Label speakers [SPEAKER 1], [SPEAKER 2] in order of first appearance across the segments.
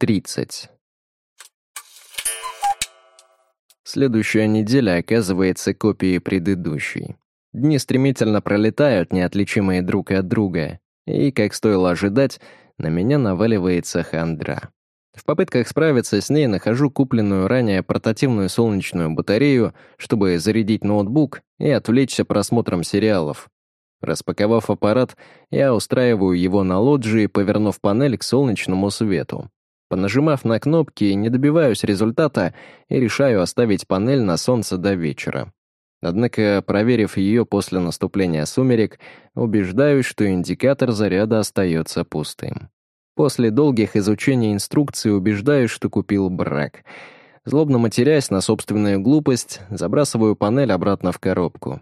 [SPEAKER 1] 30. Следующая неделя оказывается копией предыдущей. Дни стремительно пролетают, неотличимые друг от друга, и, как стоило ожидать, на меня наваливается хандра. В попытках справиться с ней нахожу купленную ранее портативную солнечную батарею, чтобы зарядить ноутбук и отвлечься просмотром сериалов. Распаковав аппарат, я устраиваю его на лоджии, повернув панель к солнечному свету. Понажимав на кнопки, не добиваюсь результата и решаю оставить панель на солнце до вечера. Однако, проверив ее после наступления сумерек, убеждаюсь, что индикатор заряда остается пустым. После долгих изучений инструкции убеждаюсь, что купил брак. Злобно матерясь на собственную глупость, забрасываю панель обратно в коробку.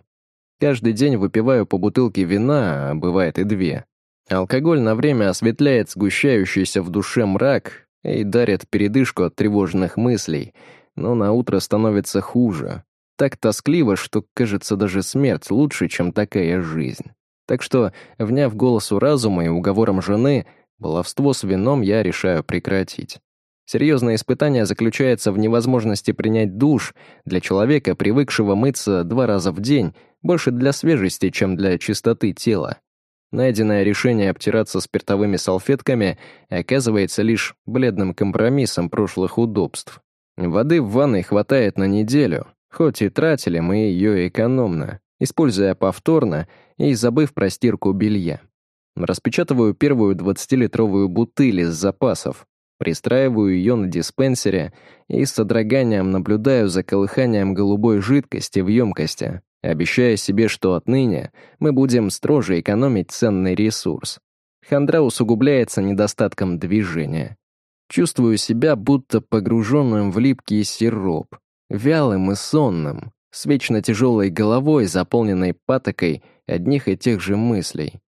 [SPEAKER 1] Каждый день выпиваю по бутылке вина, а бывает и две. Алкоголь на время осветляет сгущающийся в душе мрак и дарит передышку от тревожных мыслей, но на утро становится хуже. Так тоскливо, что, кажется, даже смерть лучше, чем такая жизнь. Так что, вняв голосу разума и уговором жены, баловство с вином я решаю прекратить. Серьезное испытание заключается в невозможности принять душ для человека, привыкшего мыться два раза в день, больше для свежести, чем для чистоты тела. Найденное решение обтираться спиртовыми салфетками оказывается лишь бледным компромиссом прошлых удобств. Воды в ванной хватает на неделю, хоть и тратили мы ее экономно, используя повторно и забыв про стирку белья. Распечатываю первую 20-литровую бутыль из запасов, пристраиваю ее на диспенсере и с содроганием наблюдаю за колыханием голубой жидкости в емкости, обещая себе, что отныне мы будем строже экономить ценный ресурс. Хандра усугубляется недостатком движения. Чувствую себя будто погруженным в липкий сироп, вялым и сонным, с вечно тяжелой головой, заполненной патокой одних и тех же мыслей.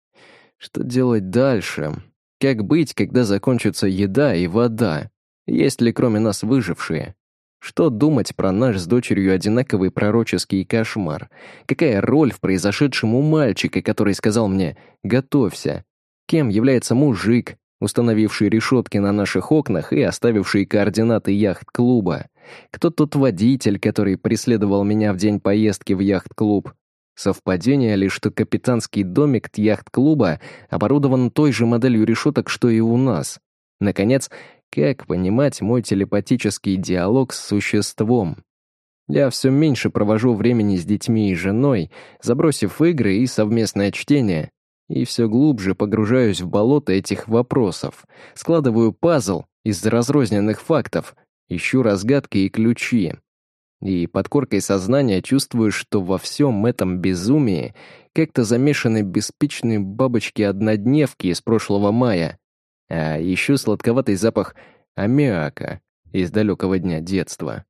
[SPEAKER 1] Что делать дальше? Как быть, когда закончится еда и вода? Есть ли кроме нас выжившие? Что думать про наш с дочерью одинаковый пророческий кошмар? Какая роль в произошедшем у мальчика, который сказал мне «готовься»? Кем является мужик, установивший решетки на наших окнах и оставивший координаты яхт-клуба? Кто тот водитель, который преследовал меня в день поездки в яхт-клуб? Совпадение ли, что капитанский домик яхт-клуба оборудован той же моделью решеток, что и у нас? Наконец, как понимать мой телепатический диалог с существом? Я все меньше провожу времени с детьми и женой, забросив игры и совместное чтение, и все глубже погружаюсь в болото этих вопросов, складываю пазл из разрозненных фактов, ищу разгадки и ключи. И под коркой сознания чувствую, что во всем этом безумии как-то замешаны беспечные бабочки-однодневки из прошлого мая, а еще сладковатый запах аммиака из далекого дня детства.